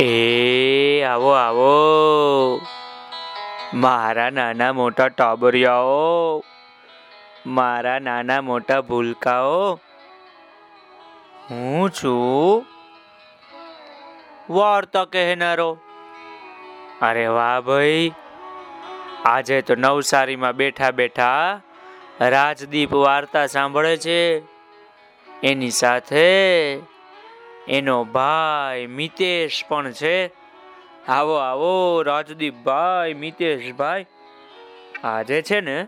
એ, આવો આવો. મારા નાના મોટા ટાબરિયાઓ, મારા નાના મોટા ભૂલકાઓ, હું છું વાર્તા કહેનારો. અરે વાહ ભાઈ, આજે તો નવસારીમાં બેઠા બેઠા રાજદીપ વાર્તા સાંભળે છે. એની સાથે એનો ભાઈ મિતેશ પણ છે. આવો આવો, રાજદીપભાઈ, મિતેશભાઈ. આજે છે ને,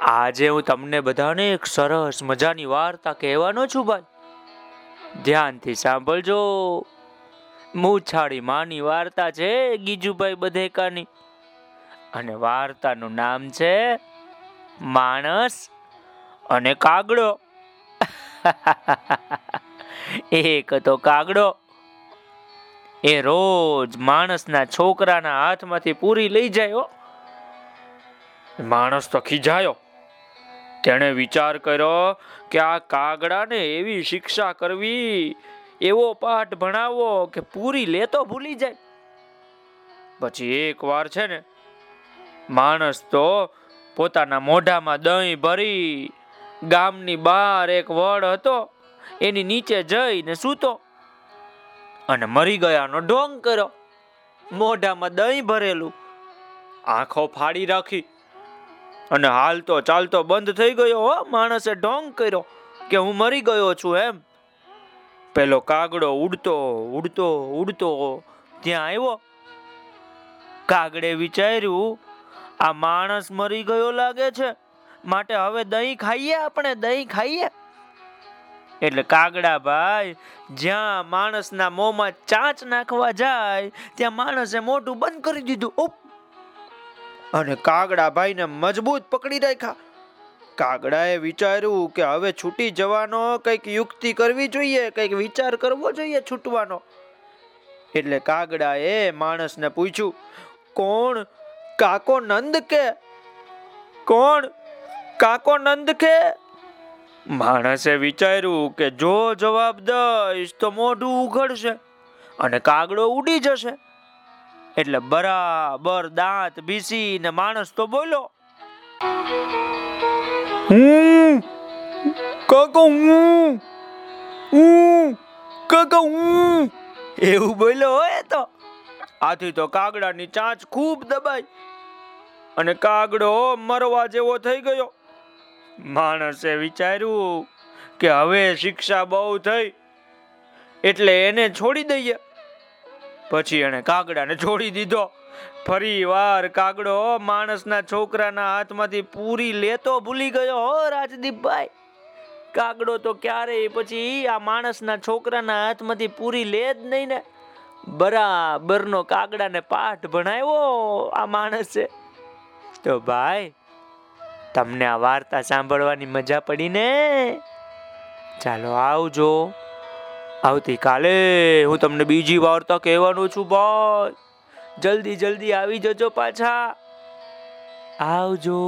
આજે હું તમને બધાને એક સરસ મજાની વાર્તા કહેવાનો છું ભાઈ. ધ્યાનથી સાંભળજો. મૂછાળી માની વાર્તા છે, ગીજુભાઈ બધેકાની. અને વાર્તાનું નામ છે, માણસ અને કાગડો. એક હતો કાગડો. એ રોજ માણસના છોકરાના હાથમાંથી પૂરી લઈ જાય માણસ તો ખીજાયો. તેણે વિચાર કર્યો કે આ કાગડાને એવી શિક્ષા કરવી, એવો પાઠ ભણાવો કે પૂરી લેતો ભૂલી જાય. પછી એક વાર છે ને, માણસ તો પોતાના મોઢામાં દહીં ભરી ગામની બહાર એક વડ હતો. એની નીચે જઈને સૂતો અને મરી ગયાનો ઢોંગ કર્યો. મોઢામાં દહીં ભરેલું. આંખો ફાડી રાખી. અને હાલતો ચાલતો બંધ થઈ ગયો હો. માણસે ઢોંગ કર્યો કે હું મરી ગયો છું એમ. પેલો કાગડો ઉડતો ઉડતો ઉડતો ત્યાં આવ્યો. કાગડે વિચાર્યું, આ માણસ મરી ગયો લાગે છે. માટે હવે દહીં ખાઈએ આપણે, દહીં ખાઈએ. એટલે કાગડા ભાઈ, જ્યાં માણસના મોંમાં ચાંચ નાખવા જાય, ત્યાં માણસે મોઢું બંધ કરી દીધું. ઉપ. અને કાગડા ભાઈને મજબૂત પકડી રાખ્યા. કાગડાએ વિચાર્યું કે હવે છૂટી જવાનો કંઈક યુક્તિ કરવી જોઈએ, કંઈક વિચાર કરવો જોઈએ છૂટવાનો. એટલે કાગડાએ માણસને પૂછ્યું, કોણ? કાકો નંદ કે? કોણ? કાકો નંદ કે? માણસે વિચાર્યું કે જો જવાબ દઈશ તો મોઢું ઉઘડશે અને કાગડો ઉડી જશે. એટલે બરાબર દાંત બીસીને માણસ તો બોલો હું, કાકો, હું હું, કાકા, હું. એવું બોલ્યો હોય તો. આથી તો કાગડાની ચાંચ ખૂબ દબાઈ અને કાગડો મરવા જેવો થઈ ગયો. માણસે વિચાર્યું કે હવે શિક્ષા બહુ થઈ, એટલે એને છોડી દઈએ. પછી એને કાગડાને છોડી દીધો. ફરી વાર કાગડો માણસના છોકરાના હાથમાંથી પૂરી લેતો ભૂલી ગયો. હો, રાજદીપભાઈ, કાગડો તો ક્યારેય પછી આ માણસના છોકરાના હાથમાંથી પૂરી લે જ નહીં ને. બરાબરનો કાગડાને પાઠ ભણાવ્યો આ માણસે. તો ભાઈ તમને આ વાર્તા સાંભળવાની મજા પડી ને? ચાલો આવજો. આવતીકાલે હું તમને બીજી વાર્તા કહેવાનું છું ભાઈ. જલ્દી જલ્દી આવી જજો પાછા. આવજો.